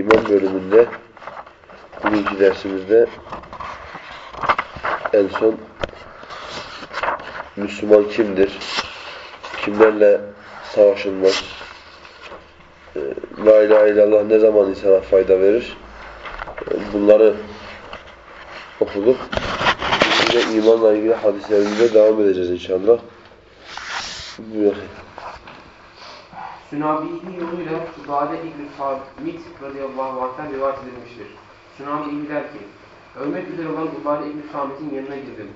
iman bölümünde bugünkü dersimizde en son Müslüman kimdir? Kimlerle savaşılmaz? Eee, La ilahe illallah ne zaman insana fayda verir? Eee, Bunları okuduk. De imanla ilgili hadislerimize devam edeceğiz inşallah. Buyur. Sünabihi yoluyla Ubade İbn-i Sabit radıyallahu anh'tan rivayet edilmiştir. Sünabihi der ki, ölmek üzere olan Ubade İbn-i Samit'in yanına girdim.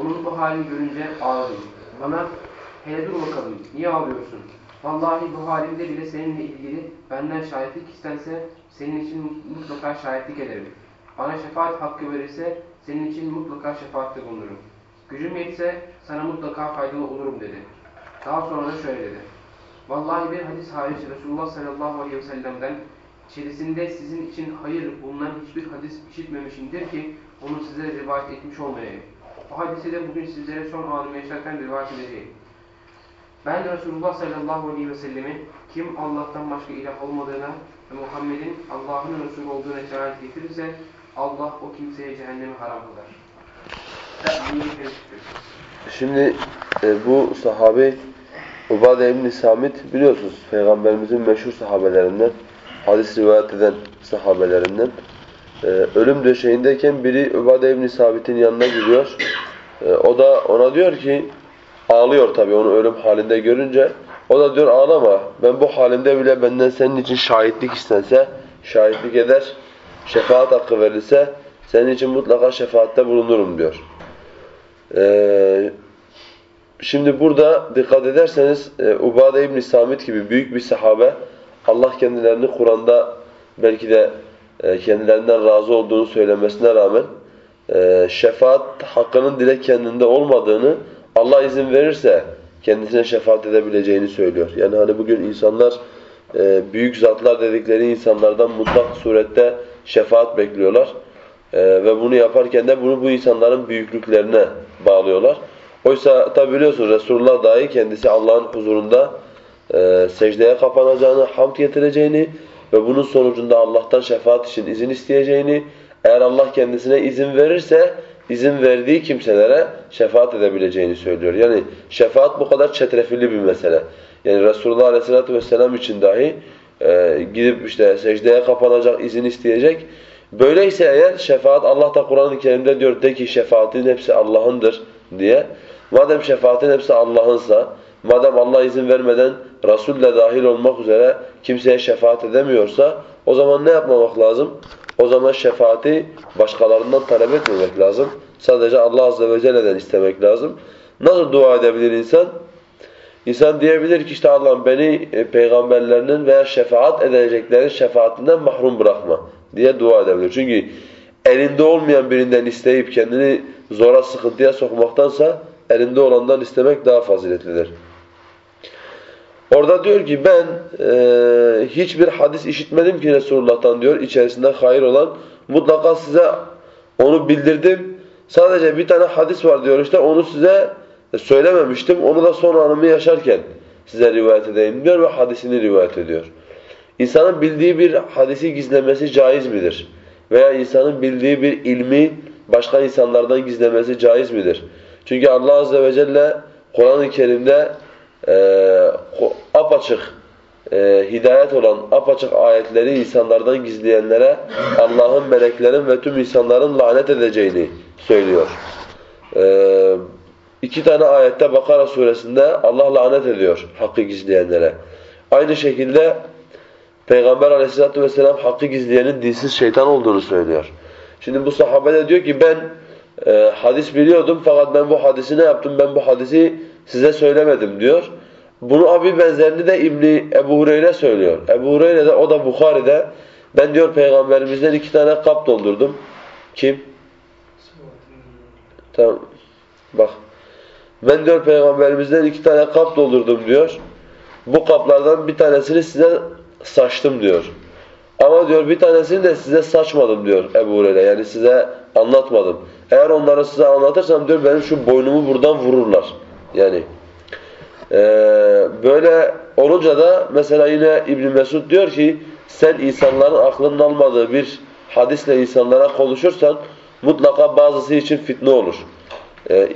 Onun bu halini görünce ağladım. Bana, hele dur bakalım, niye ağlıyorsun? Vallahi bu halimde bile seninle ilgili benden şahitlik istense senin için mutlaka şahitlik ederim. Bana şefaat hakkı verirse senin için mutlaka şefaatte bulunurum. Gücüm yetse sana mutlaka faydalı olurum dedi. Daha sonra da şöyle dedi. Vallahi bir hadis hariç Resulullah sallallahu aleyhi ve sellem'den içerisinde sizin için hayır bulunan hiçbir hadis işitmemişimdir ki onu size rivayet etmiş olmayayım. O hadisi de bugün sizlere son anımı yaşarken rivayet edeceğim. Ben Resulullah sallallahu aleyhi ve sellemin kim Allah'tan başka ilah olmadığına ve Muhammed'in Allah'ın Resulü olduğuna şahit getirirse Allah o kimseye cehennemi haram kılar. Şimdi e, bu sahabe Ubade İbn Samit biliyorsunuz Peygamberimizin meşhur sahabelerinden, hadis rivayet eden sahabelerinden. E, ölüm döşeğindeyken biri Ubade İbn Samit'in yanına gidiyor. E, o da ona diyor ki ağlıyor tabii onu ölüm halinde görünce. O da diyor ağlama ben bu halimde bile benden senin için şahitlik istense şahitlik eder. Şefaat hakkı verilse senin için mutlaka şefaatte bulunurum diyor. Eee Şimdi burada dikkat ederseniz e, Ubade İbn Samit gibi büyük bir sahabe Allah kendilerini Kur'an'da belki de e, kendilerinden razı olduğunu söylemesine rağmen e, şefaat hakkının direkt kendinde olmadığını Allah izin verirse kendisine şefaat edebileceğini söylüyor. Yani hani bugün insanlar büyük zatlar dedikleri insanlardan mutlak surette şefaat bekliyorlar. Ve bunu yaparken de bunu bu insanların büyüklüklerine bağlıyorlar. Oysa tabi biliyorsunuz Resulullah dahi kendisi Allah'ın huzurunda e, secdeye kapanacağını, hamd getireceğini ve bunun sonucunda Allah'tan şefaat için izin isteyeceğini, eğer Allah kendisine izin verirse izin verdiği kimselere şefaat edebileceğini söylüyor. Yani şefaat bu kadar çetrefilli bir mesele. Yani Resulullah Aleyhisselatü Vesselam için dahi e, gidip işte secdeye kapanacak, izin isteyecek. Böyleyse eğer şefaat Allah da Kur'an-ı Kerim'de diyor de ki şefaatin hepsi Allah'ındır diye. Madem şefaatin hepsi Allah'ınsa, madem Allah izin vermeden Resul de dahil olmak üzere kimseye şefaat edemiyorsa o zaman ne yapmamak lazım? O zaman şefaati başkalarından talep etmemek lazım. Sadece Allah Azze ve Celle'den istemek lazım. Nasıl dua edebilir insan? İnsan diyebilir ki işte Allah'ım beni e, peygamberlerinin veya şefaat edeceklerin şefaatinden mahrum bırakma diye dua edebilir. Çünkü elinde olmayan birinden isteyip kendini zora sıkıntıya sokmaktansa elinde olandan istemek daha faziletlidir. Orada diyor ki ben e, hiçbir hadis işitmedim ki Resulullah'tan diyor içerisinde hayır olan mutlaka size onu bildirdim. Sadece bir tane hadis var diyor işte onu size söylememiştim. Onu da son anımı yaşarken size rivayet edeyim diyor ve hadisini rivayet ediyor. İnsanın bildiği bir hadisi gizlemesi caiz midir? Veya insanın bildiği bir ilmi başka insanlardan gizlemesi caiz midir? Çünkü Allah Azze ve Celle Kur'an-ı Kerim'de e, apaçık e, hidayet olan apaçık ayetleri insanlardan gizleyenlere Allah'ın, meleklerin ve tüm insanların lanet edeceğini söylüyor. E, iki tane ayette Bakara suresinde Allah lanet ediyor hakkı gizleyenlere. Aynı şekilde Peygamber aleyhissalatu vesselam hakkı gizleyenin dinsiz şeytan olduğunu söylüyor. Şimdi bu sahabe de diyor ki ben e, hadis biliyordum fakat ben bu hadisi ne yaptım? Ben bu hadisi size söylemedim diyor. Bunu abi benzerini de İbni Ebu Hureyre söylüyor. Ebu Hureyre de o da Bukhari'de Ben diyor peygamberimizden iki tane kap doldurdum. Kim? Tamam. Bak. Ben diyor peygamberimizden iki tane kap doldurdum diyor. Bu kaplardan bir tanesini size saçtım diyor. Ama diyor bir tanesini de size saçmadım diyor Ebu Hureyre. Yani size anlatmadım. Eğer onları size anlatırsam diyor benim şu boynumu buradan vururlar. Yani ee, böyle olunca da mesela yine İbn Mesud diyor ki sen insanların aklının almadığı bir hadisle insanlara konuşursan mutlaka bazısı için fitne olur. Ee,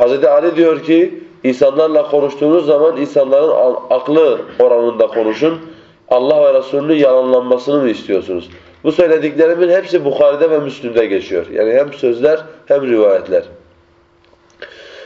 Hz. Ali diyor ki insanlarla konuştuğunuz zaman insanların aklı oranında konuşun. Allah ve Resulünün yalanlanmasını mı istiyorsunuz? Bu söylediklerimin hepsi Bukhari'de ve Müslim'de geçiyor. Yani hem sözler hem rivayetler.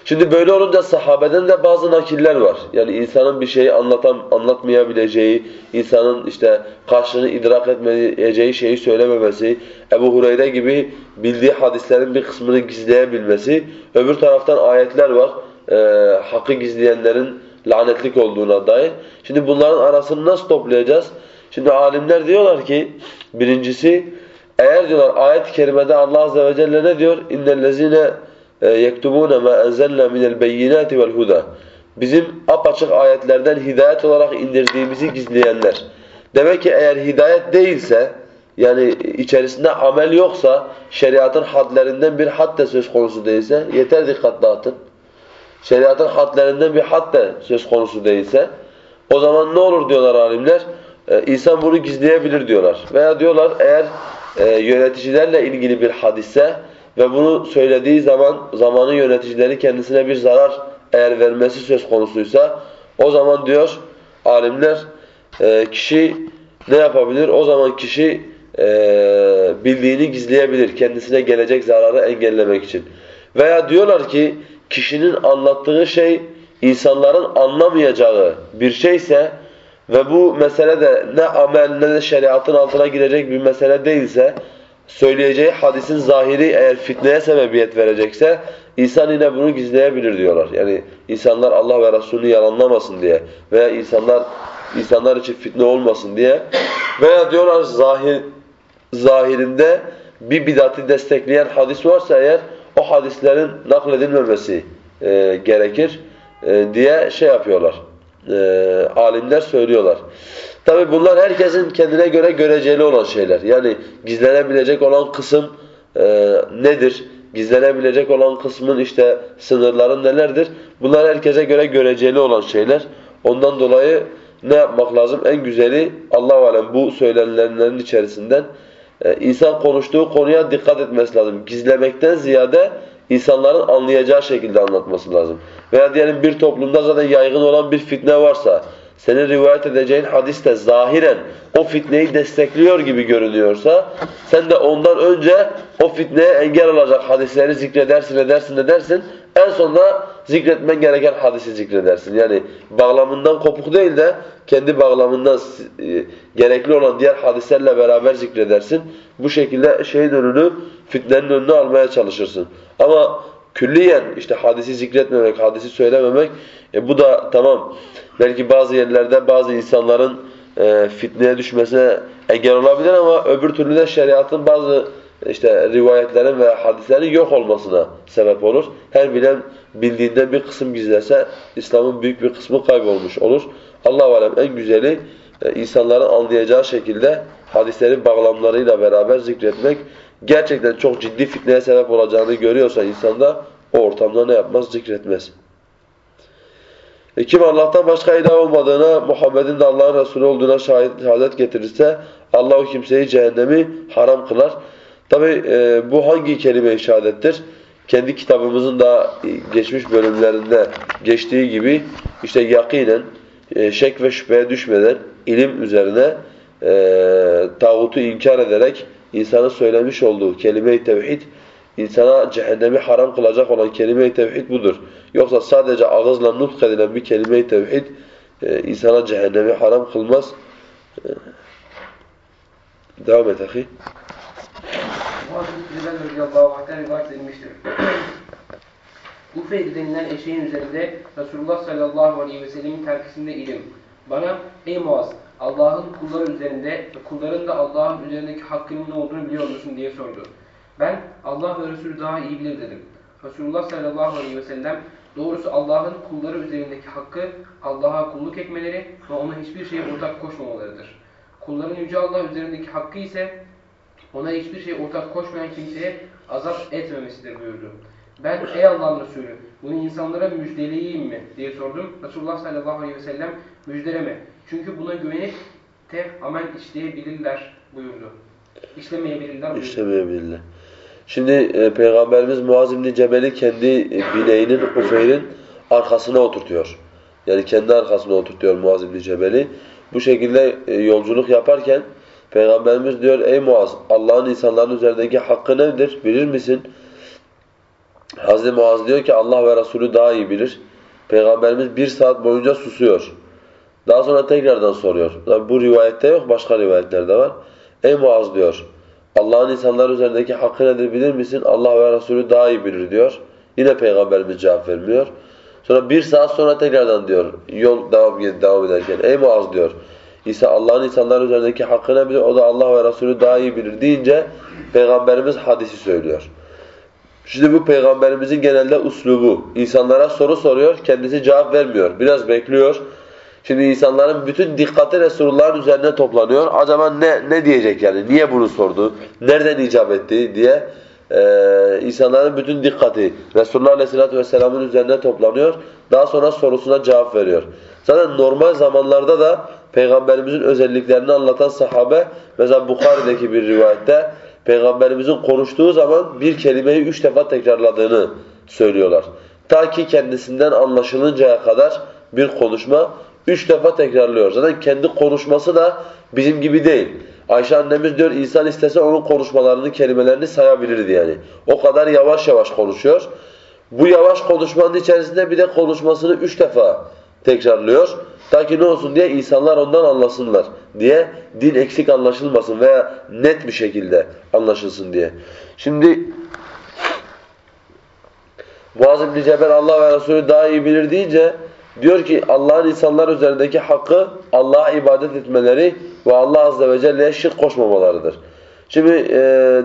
Şimdi böyle olunca sahabeden de bazı nakiller var. Yani insanın bir şeyi anlatan, anlatmayabileceği, insanın işte karşılığını idrak etmeyeceği şeyi söylememesi, Ebu Hureyre gibi bildiği hadislerin bir kısmını gizleyebilmesi. Öbür taraftan ayetler var. E, hakkı gizleyenlerin lanetlik olduğuna dair. Şimdi bunların arasını nasıl toplayacağız? Şimdi alimler diyorlar ki birincisi eğer diyorlar ayet-i kerimede Allah azze ve celle ne diyor? İnnellezine yektubune ma enzelna minel beyinati vel huda. Bizim apaçık ayetlerden hidayet olarak indirdiğimizi gizleyenler. Demek ki eğer hidayet değilse yani içerisinde amel yoksa şeriatın hadlerinden bir had de söz konusu değilse yeter dikkat dağıtın. Şeriatın hadlerinden bir had de söz konusu değilse o zaman ne olur diyorlar alimler? Ee, insan bunu gizleyebilir diyorlar. Veya diyorlar eğer e, yöneticilerle ilgili bir hadise ve bunu söylediği zaman zamanın yöneticileri kendisine bir zarar eğer vermesi söz konusuysa o zaman diyor alimler e, kişi ne yapabilir? O zaman kişi e, bildiğini gizleyebilir kendisine gelecek zararı engellemek için. Veya diyorlar ki kişinin anlattığı şey insanların anlamayacağı bir şeyse ve bu mesele de ne amel ne de şeriatın altına girecek bir mesele değilse söyleyeceği hadisin zahiri eğer fitneye sebebiyet verecekse insan yine bunu gizleyebilir diyorlar. Yani insanlar Allah ve Resulünü yalanlamasın diye veya insanlar insanlar için fitne olmasın diye veya diyorlar zahir zahirinde bir bidatı destekleyen hadis varsa eğer o hadislerin nakledilmemesi e, gerekir e, diye şey yapıyorlar. E, alimler söylüyorlar. Tabi bunlar herkesin kendine göre göreceli olan şeyler. Yani gizlenebilecek olan kısım e, nedir? Gizlenebilecek olan kısmın işte sınırları nelerdir? Bunlar herkese göre göreceli olan şeyler. Ondan dolayı ne yapmak lazım? En güzeli Allah alem bu söylenenlerin içerisinden e, insan konuştuğu konuya dikkat etmesi lazım. Gizlemekten ziyade insanların anlayacağı şekilde anlatması lazım. Veya diyelim bir toplumda zaten yaygın olan bir fitne varsa senin rivayet edeceğin hadis de zahiren o fitneyi destekliyor gibi görünüyorsa sen de ondan önce o fitneye engel olacak hadisleri zikredersin, edersin, edersin. En sonunda zikretmen gereken hadisi zikredersin. Yani bağlamından kopuk değil de kendi bağlamından e, gerekli olan diğer hadislerle beraber zikredersin. Bu şekilde şeyin önünü, fitnenin önünü almaya çalışırsın. Ama külliyen işte hadisi zikretmemek, hadisi söylememek e, bu da tamam belki bazı yerlerde bazı insanların e, fitneye düşmesine engel olabilir ama öbür türlü de şeriatın bazı işte rivayetlerin ve hadislerin yok olmasına sebep olur. Her bilen bildiğinden bir kısım gizlerse İslam'ın büyük bir kısmı kaybolmuş olur. Allah-u Alem en güzeli e, insanların anlayacağı şekilde hadislerin bağlamlarıyla beraber zikretmek gerçekten çok ciddi fitneye sebep olacağını görüyorsa insanda o ortamda ne yapmaz? Zikretmez. E kim Allah'tan başka ilah olmadığına, Muhammed'in de Allah'ın Resulü olduğuna şahit, şehadet getirirse Allah o kimseyi cehennemi haram kılar. Tabi e, bu hangi kelime-i şehadettir? Kendi kitabımızın da geçmiş bölümlerinde geçtiği gibi işte yakinen, e, şek ve şüpheye düşmeden ilim üzerine e, tağutu inkar ederek insanın söylemiş olduğu kelime-i tevhid insana cehennemi haram kılacak olan kelime-i tevhid budur. Yoksa sadece ağızla nutk edilen bir kelime-i tevhid e, insana cehennemi haram kılmaz. E, devam et ahi. Muaz bin radıyallahu anh'ten rivayet edilmiştir. Ufeyl denilen eşeğin üzerinde Resulullah sallallahu aleyhi ve sellemin terkisinde idim. Bana ey Muaz Allah'ın kulları üzerinde kulların da Allah'ın üzerindeki hakkının ne olduğunu biliyor musun diye sordu. Ben Allah ve Resulü daha iyi bilir dedim. Resulullah sallallahu aleyhi ve sellem doğrusu Allah'ın kulları üzerindeki hakkı Allah'a kulluk etmeleri ve ona hiçbir şeye ortak koşmamalarıdır. Kulların Yüce Allah üzerindeki hakkı ise ona hiçbir şey ortak koşmayan kimseye azap etmemesidir buyurdu. Ben ey Allah'ın Resulü bunu insanlara müjdeleyeyim mi diye sordum. Resulullah sallallahu aleyhi ve sellem müjdeleme. Çünkü buna güvenip de amel işleyebilirler buyurdu. İşlemeyebilirler buyurdu. İşlemeyebilirler. Şimdi e, Peygamberimiz Muaz İbni Cebel'i kendi e, bileğinin, Ufeyr'in arkasına oturtuyor. Yani kendi arkasına oturtuyor Muaz İbni Cebel'i. Bu şekilde e, yolculuk yaparken Peygamberimiz diyor ey Muaz Allah'ın insanların üzerindeki hakkı nedir bilir misin? Hazreti Muaz diyor ki Allah ve Resulü daha iyi bilir. Peygamberimiz bir saat boyunca susuyor. Daha sonra tekrardan soruyor. Bu rivayette yok başka rivayetlerde var. Ey Muaz diyor. Allah'ın insanlar üzerindeki hakkı nedir bilir misin? Allah ve Resulü daha iyi bilir diyor. Yine Peygamberimiz cevap vermiyor. Sonra bir saat sonra tekrardan diyor. Yol devam, devam ederken. Ey Muaz diyor. İsa Allah'ın insanlar üzerindeki hakkı ne bilir? O da Allah ve Resulü daha iyi bilir deyince Peygamberimiz hadisi söylüyor. Şimdi bu Peygamberimizin genelde uslubu. İnsanlara soru soruyor, kendisi cevap vermiyor. Biraz bekliyor. Şimdi insanların bütün dikkati Resulullah'ın üzerine toplanıyor. Acaba ne ne diyecek yani? Niye bunu sordu? Nereden icap etti diye e, insanların bütün dikkati Resulullah Aleyhisselatü Vesselam'ın üzerine toplanıyor. Daha sonra sorusuna cevap veriyor. Zaten normal zamanlarda da Peygamberimizin özelliklerini anlatan sahabe mesela Bukhari'deki bir rivayette Peygamberimizin konuştuğu zaman bir kelimeyi üç defa tekrarladığını söylüyorlar. Ta ki kendisinden anlaşılıncaya kadar bir konuşma üç defa tekrarlıyor. Zaten kendi konuşması da bizim gibi değil. Ayşe annemiz diyor insan istese onun konuşmalarını, kelimelerini sayabilirdi yani. O kadar yavaş yavaş konuşuyor. Bu yavaş konuşmanın içerisinde bir de konuşmasını üç defa tekrarlıyor. Ta ki ne olsun diye insanlar ondan anlasınlar diye din eksik anlaşılmasın veya net bir şekilde anlaşılsın diye. Şimdi Muaz İbni Cebel Allah ve Resulü daha iyi bilir deyince diyor ki Allah'ın insanlar üzerindeki hakkı Allah'a ibadet etmeleri ve Allah Azze ve Celle'ye şirk koşmamalarıdır. Şimdi e,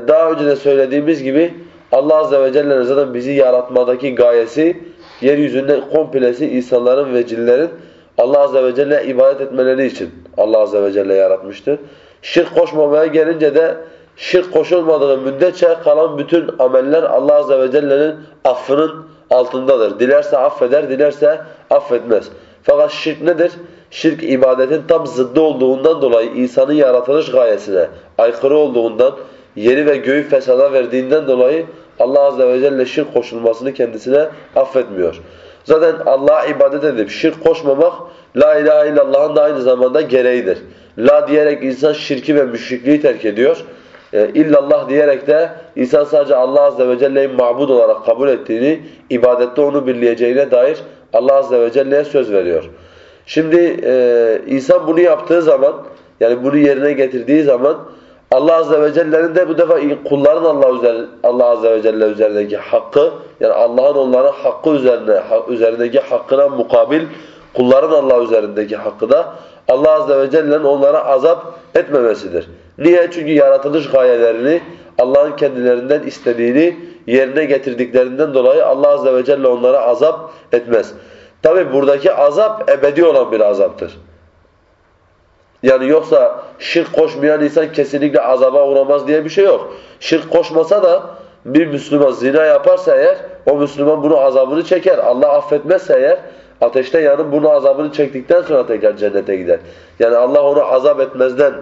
daha önce de söylediğimiz gibi Allah Azze ve Celle'nin zaten bizi yaratmadaki gayesi yeryüzünde komplesi insanların ve cinlerin Allah Azze ve Celle'ye ibadet etmeleri için Allah Azze ve Celle yaratmıştır. Şirk koşmamaya gelince de şirk koşulmadığı müddetçe kalan bütün ameller Allah Azze ve Celle'nin affının altındadır. Dilerse affeder, dilerse affetmez. Fakat şirk nedir? Şirk ibadetin tam zıddı olduğundan dolayı insanın yaratılış gayesine aykırı olduğundan, yeri ve göğü fesada verdiğinden dolayı Allah Azze ve Celle şirk koşulmasını kendisine affetmiyor. Zaten Allah'a ibadet edip şirk koşmamak La ilahe illallah'ın da aynı zamanda gereğidir. La diyerek insan şirki ve müşrikliği terk ediyor. E, illallah diyerek de insan sadece Allah Azze ve Celle'yi mabud olarak kabul ettiğini, ibadette onu birleyeceğine dair Allah Azze ve Celle'ye söz veriyor. Şimdi e, insan bunu yaptığı zaman, yani bunu yerine getirdiği zaman Allah Azze ve Celle'nin de bu defa kulların Allah, üzerine, Allah Azze ve Celle üzerindeki hakkı, yani Allah'ın onların hakkı üzerine, üzerindeki hakkına mukabil kulların Allah üzerindeki hakkı da Allah Azze ve Celle'nin onlara azap etmemesidir. Niye? Çünkü yaratılış gayelerini Allah'ın kendilerinden istediğini yerine getirdiklerinden dolayı Allah Azze ve Celle onlara azap etmez. Tabi buradaki azap ebedi olan bir azaptır. Yani yoksa şirk koşmayan insan kesinlikle azaba uğramaz diye bir şey yok. Şirk koşmasa da bir Müslüman zina yaparsa eğer o Müslüman bunu azabını çeker. Allah affetmezse eğer ateşte yanıp bunu azabını çektikten sonra tekrar cennete gider. Yani Allah onu azap etmezden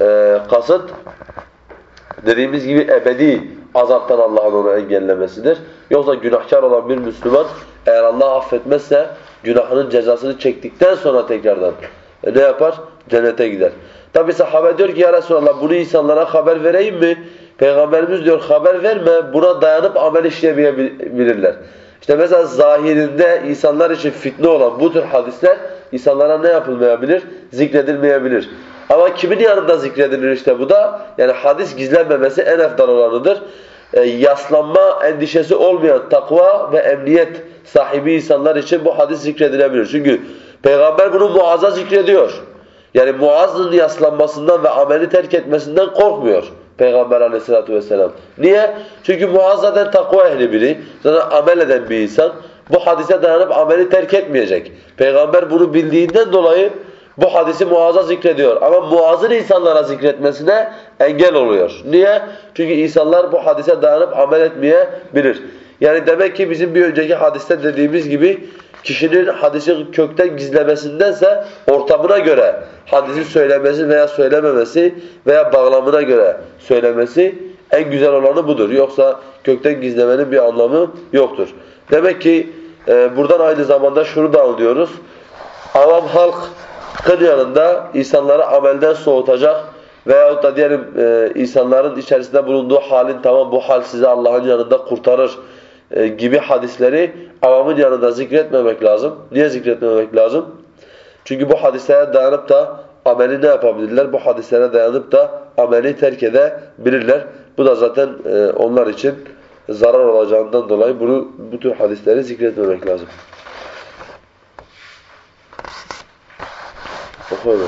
e, kasıt dediğimiz gibi ebedi azaptan Allah'ın onu engellemesidir. Yoksa günahkar olan bir Müslüman eğer Allah affetmezse günahının cezasını çektikten sonra tekrardan e, ne yapar? Cennete gider. Tabi sahabe diyor ki ya Resulallah bunu insanlara haber vereyim mi? Peygamberimiz diyor haber verme buna dayanıp amel işlemeyebilirler. İşte mesela zahirinde insanlar için fitne olan bu tür hadisler insanlara ne yapılmayabilir? Zikredilmeyebilir. Ama kimin yanında zikredilir işte bu da? Yani hadis gizlenmemesi en efdal olanıdır. E, yaslanma endişesi olmayan takva ve emniyet sahibi insanlar için bu hadis zikredilebilir. Çünkü Peygamber bunu muazza zikrediyor. Yani Muaz'ın yaslanmasından ve ameli terk etmesinden korkmuyor Peygamber aleyhissalatu vesselam. Niye? Çünkü Muaz zaten takva ehli biri, zaten amel eden bir insan. Bu hadise dayanıp ameli terk etmeyecek. Peygamber bunu bildiğinden dolayı bu hadisi Muaz'a zikrediyor. Ama Muaz'ın insanlara zikretmesine engel oluyor. Niye? Çünkü insanlar bu hadise dayanıp amel etmeyebilir. Yani demek ki bizim bir önceki hadiste dediğimiz gibi kişinin hadisi kökten gizlemesindense ortamına göre hadisi söylemesi veya söylememesi veya bağlamına göre söylemesi en güzel olanı budur. Yoksa kökten gizlemenin bir anlamı yoktur. Demek ki e, buradan aynı zamanda şunu da anlıyoruz. Avam halk kın yanında insanları amelden soğutacak veyahut da diyelim e, insanların içerisinde bulunduğu halin tamam bu hal sizi Allah'ın yanında kurtarır gibi hadisleri avamın yanında zikretmemek lazım. Niye zikretmemek lazım? Çünkü bu hadislere dayanıp da ameli ne yapabilirler? Bu hadislere dayanıp da ameli terk edebilirler. Bu da zaten e, onlar için zarar olacağından dolayı bunu bu tür hadisleri zikretmemek lazım. Oku öyle.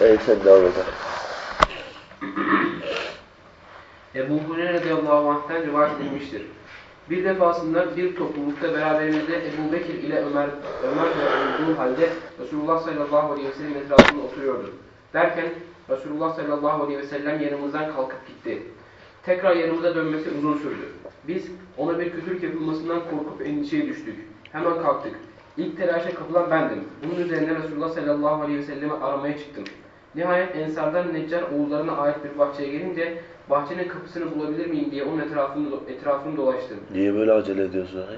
Ey sen devam et. Ebu Hureyre radıyallahu anh'ten rivayet edilmiştir. Bir defasında bir toplulukta beraberimizde Ebu Bekir ile Ömer, Ömer de olduğu halde Resulullah sallallahu aleyhi ve sellem etrafında oturuyordu. Derken Resulullah sallallahu aleyhi ve sellem yanımızdan kalkıp gitti. Tekrar yanımıza dönmesi uzun sürdü. Biz ona bir kötülük yapılmasından korkup endişeye düştük. Hemen kalktık. İlk telaşa kapılan bendim. Bunun üzerine Resulullah sallallahu aleyhi ve sellemi aramaya çıktım. Nihayet Ensar'dan Neccar oğullarına ait bir bahçeye gelince bahçenin kapısını bulabilir miyim diye onun etrafını, etrafını dolaştım. Niye böyle acele ediyorsun? He?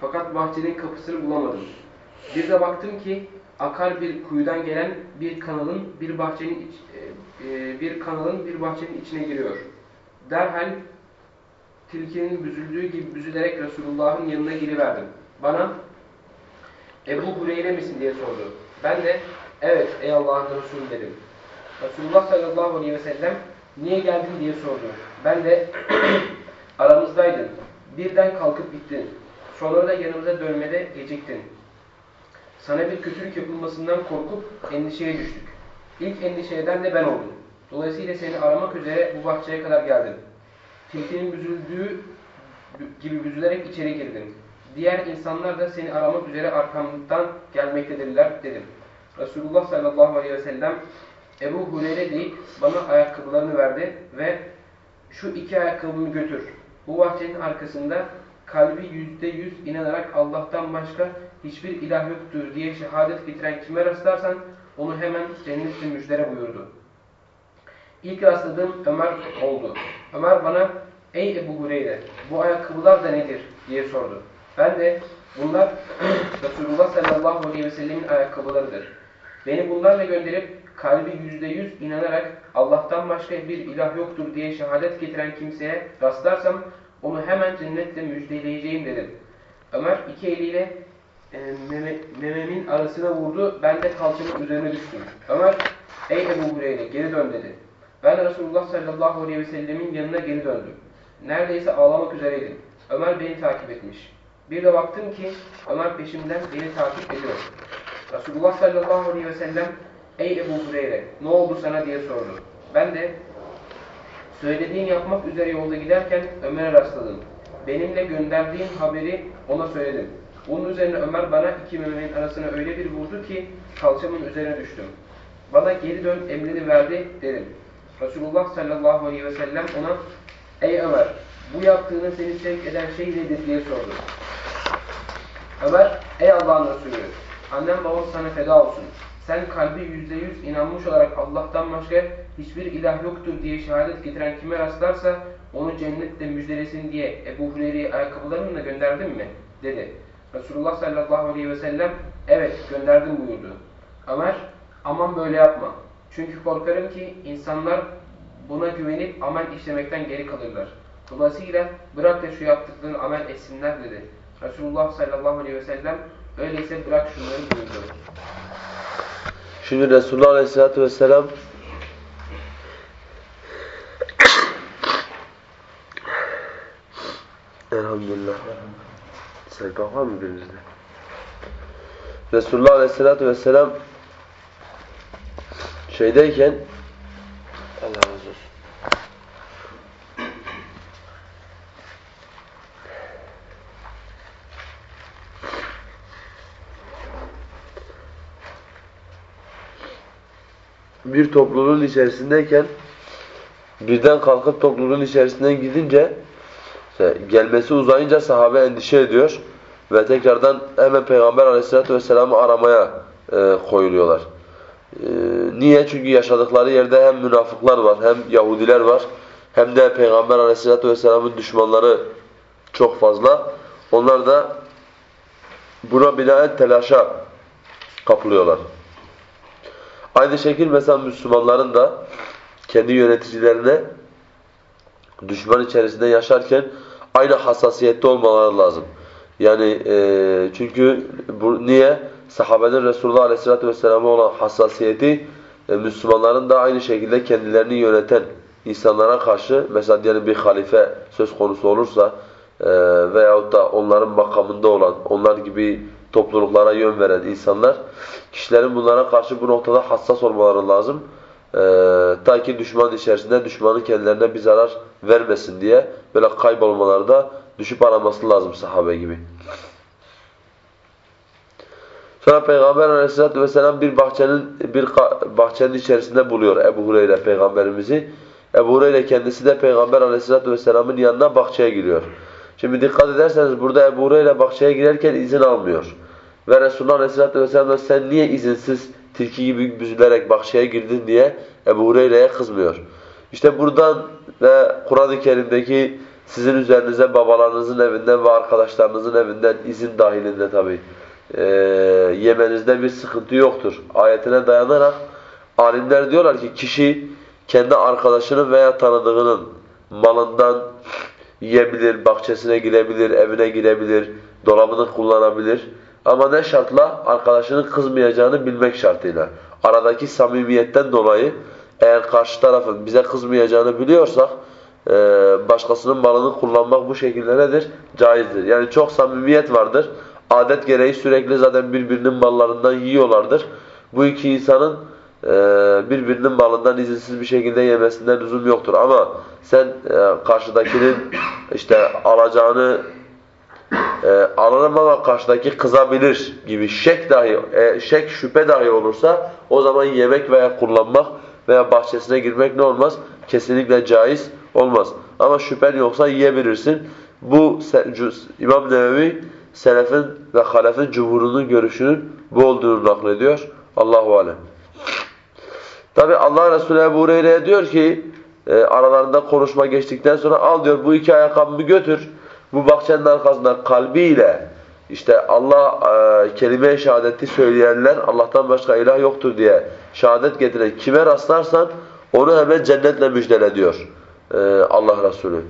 Fakat bahçenin kapısını bulamadım. Bir de baktım ki akar bir kuyudan gelen bir kanalın bir bahçenin iç, e, e, bir kanalın bir bahçenin içine giriyor. Derhal tilkinin büzüldüğü gibi büzülerek Resulullah'ın yanına giriverdim. Bana Ebu Hureyre misin diye sordu. Ben de evet ey Allah'ın Resulü dedim. Resulullah sallallahu aleyhi ve sellem niye geldin diye sordu. Ben de aramızdaydın. Birden kalkıp gittin. Sonra da yanımıza dönmede geciktin. Sana bir kötülük yapılmasından korkup endişeye düştük. İlk endişe eden de ben oldum. Dolayısıyla seni aramak üzere bu bahçeye kadar geldim. Tilkinin büzüldüğü gibi büzülerek içeri girdim. Diğer insanlar da seni aramak üzere arkamdan gelmektedirler dedim. Resulullah sallallahu aleyhi ve sellem Ebu Hureyre deyip bana ayakkabılarını verdi ve şu iki ayakkabımı götür. Bu bahçenin arkasında kalbi yüzde yüz inanarak Allah'tan başka hiçbir ilah yoktur diye şehadet getiren kime rastlarsan onu hemen cennetle müjdere buyurdu. İlk rastladığım Ömer oldu. Ömer bana ey Ebu Hureyre bu ayakkabılar da nedir diye sordu. Ben de bunlar Resulullah sallallahu aleyhi ve sellemin ayakkabılarıdır. Beni bunlarla gönderip kalbi yüzde yüz inanarak Allah'tan başka bir ilah yoktur diye şehadet getiren kimseye rastlarsam onu hemen cennetle müjdeleyeceğim dedim. Ömer iki eliyle e, meme, mememin arasına vurdu. Ben de kalçamın üzerine düştüm. Ömer ey Ebu Hureyre geri dön dedi. Ben Resulullah sallallahu aleyhi ve sellemin yanına geri döndüm. Neredeyse ağlamak üzereydim. Ömer beni takip etmiş. Bir de baktım ki Ömer peşimden beni takip ediyor. Resulullah sallallahu aleyhi ve sellem Ey Ebu Hureyre ne oldu sana diye sordu. Ben de söylediğin yapmak üzere yolda giderken Ömer'e rastladım. Benimle gönderdiğin haberi ona söyledim. Bunun üzerine Ömer bana iki memenin arasına öyle bir vurdu ki kalçamın üzerine düştüm. Bana geri dön emrini verdi dedim. Resulullah sallallahu aleyhi ve sellem ona Ey Ömer bu yaptığını seni sevk eden şey nedir diye sordu. Ömer ey Allah'ın Resulü annem babam sana feda olsun. Sen kalbi yüzde yüz inanmış olarak Allah'tan başka hiçbir ilah yoktur diye şehadet getiren kime rastlarsa onu cennette müjdelesin diye Ebu Hureyre'yi ayakkabılarınla gönderdin mi? dedi. Resulullah sallallahu aleyhi ve sellem evet gönderdim buyurdu. Ömer aman böyle yapma. Çünkü korkarım ki insanlar buna güvenip amel işlemekten geri kalırlar. Dolayısıyla bırak da şu yaptıklarını amel etsinler dedi. Resulullah sallallahu aleyhi ve sellem öyleyse bırak şunları buyurdu. Şimdi Resulullah Aleyhisselatü Vesselam Elhamdülillah. Serpak var mı birinizde? Resulullah Aleyhisselatü Vesselam şeydeyken Allah razı olsun. Bir topluluğun içerisindeyken birden kalkıp topluluğun içerisinden gidince gelmesi uzayınca sahabe endişe ediyor ve tekrardan hemen Peygamber Aleyhisselatü vesselam'ı aramaya e, koyuluyorlar. E, niye? Çünkü yaşadıkları yerde hem münafıklar var, hem Yahudiler var, hem de Peygamber Aleyhisselatü vesselam'ın düşmanları çok fazla. Onlar da buna binaen telaşa kapılıyorlar. Aynı şekilde mesela Müslümanların da kendi yöneticilerine düşman içerisinde yaşarken aynı hassasiyette olmaları lazım. Yani e, çünkü bu niye? Sahabenin Resulullah Aleyhisselatü Vesselam'a olan hassasiyeti e, Müslümanların da aynı şekilde kendilerini yöneten insanlara karşı mesela diyelim bir halife söz konusu olursa e, veyahut da onların makamında olan, onlar gibi topluluklara yön veren insanlar kişilerin bunlara karşı bu noktada hassas olmaları lazım. Ee, ta ki düşman içerisinde düşmanın kendilerine bir zarar vermesin diye böyle kaybolmaları da düşüp araması lazım sahabe gibi. Sonra Peygamber Aleyhisselatü vesselam bir bahçenin bir bahçenin içerisinde buluyor Ebu Hureyre peygamberimizi. Ebu Hureyre kendisi de Peygamber Aleyhisselatü vesselamın yanına bahçeye giriyor. Şimdi dikkat ederseniz burada Ebu Hureyre bahçeye girerken izin almıyor. Ve Resulullah Aleyhisselatü vesselam sen niye izinsiz tilki gibi büzülerek bahçeye girdin diye Ebu Hureyre'ye kızmıyor. İşte buradan ve Kur'an-ı Kerim'deki sizin üzerinize babalarınızın evinden ve arkadaşlarınızın evinden izin dahilinde tabi e, yemenizde bir sıkıntı yoktur. Ayetine dayanarak alimler diyorlar ki kişi kendi arkadaşının veya tanıdığının malından yiyebilir, bahçesine girebilir, evine girebilir, dolabını kullanabilir. Ama ne şartla? Arkadaşının kızmayacağını bilmek şartıyla. Aradaki samimiyetten dolayı eğer karşı tarafın bize kızmayacağını biliyorsak e, başkasının malını kullanmak bu şekilde nedir? Caizdir. Yani çok samimiyet vardır. Adet gereği sürekli zaten birbirinin mallarından yiyorlardır. Bu iki insanın e, birbirinin malından izinsiz bir şekilde yemesinden lüzum yoktur. Ama sen e, karşıdakinin işte alacağını e, alırım ama karşıdaki kızabilir gibi şek dahi, e, şek şüphe dahi olursa o zaman yemek veya kullanmak veya bahçesine girmek ne olmaz? Kesinlikle caiz olmaz. Ama şüphen yoksa yiyebilirsin. Bu İmam Nevevi selefin ve halefin cumhurunun görüşünün bu olduğunu naklediyor. Allahu alem. Tabi Allah Resulü Ebu Hureyre'ye diyor ki e, aralarında konuşma geçtikten sonra al diyor bu iki ayakkabımı götür bu bahçenin arkasında kalbiyle işte Allah e, kelime-i şehadeti söyleyenler Allah'tan başka ilah yoktur diye şehadet getiren kime rastlarsan onu hemen cennetle müjdele diyor e, Allah Resulü.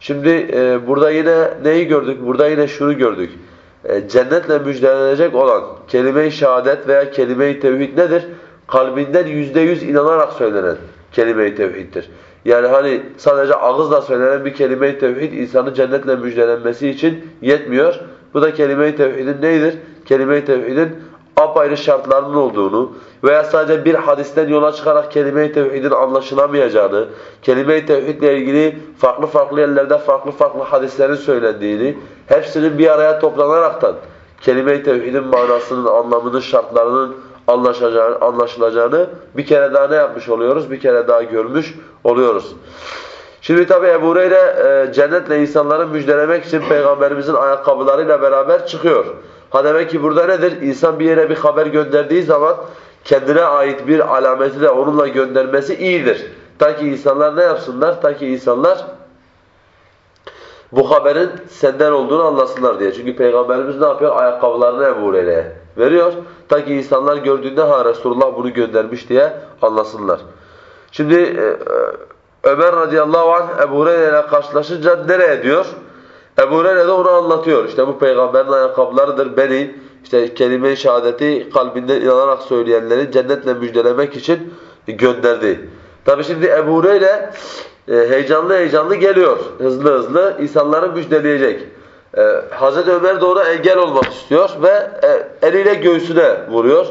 Şimdi e, burada yine neyi gördük? Burada yine şunu gördük. E, cennetle müjdelenecek olan kelime-i şehadet veya kelime-i tevhid nedir? Kalbinden yüzde yüz inanarak söylenen kelime-i tevhiddir. Yani hani sadece ağızla söylenen bir kelime-i tevhid insanı cennetle müjdelenmesi için yetmiyor. Bu da kelime-i tevhidin neydir? Kelime-i tevhidin apayrı şartlarının olduğunu veya sadece bir hadisten yola çıkarak kelime-i tevhidin anlaşılamayacağını, kelime-i tevhidle ilgili farklı farklı yerlerde farklı farklı hadislerin söylendiğini, hepsinin bir araya toplanaraktan kelime-i tevhidin manasının, anlamının, şartlarının anlaşılacağını, anlaşılacağını bir kere daha ne yapmış oluyoruz? Bir kere daha görmüş oluyoruz. Şimdi tabi Ebu Hureyre e, cennetle insanları müjdelemek için Peygamberimizin ayakkabılarıyla beraber çıkıyor. Ha demek ki burada nedir? İnsan bir yere bir haber gönderdiği zaman kendine ait bir alameti de onunla göndermesi iyidir. Ta ki insanlar ne yapsınlar? Ta ki insanlar bu haberin senden olduğunu anlasınlar diye. Çünkü Peygamberimiz ne yapıyor? Ayakkabılarını Ebu Hureyre'ye veriyor. Ta ki insanlar gördüğünde ha Resulullah bunu göndermiş diye anlasınlar. Şimdi e, e, Ömer radıyallahu anh Ebu Hureyre ile karşılaşınca nereye diyor? Ebu Hureyre de onu anlatıyor. İşte bu peygamberin ayakkabılarıdır beni işte kelime-i şehadeti kalbinden inanarak söyleyenleri cennetle müjdelemek için gönderdi. Tabi şimdi Ebu Hureyre e, heyecanlı heyecanlı geliyor. Hızlı hızlı insanları müjdeleyecek. E, Hazreti Ömer de ona engel olmak istiyor ve e, eliyle göğsüne vuruyor.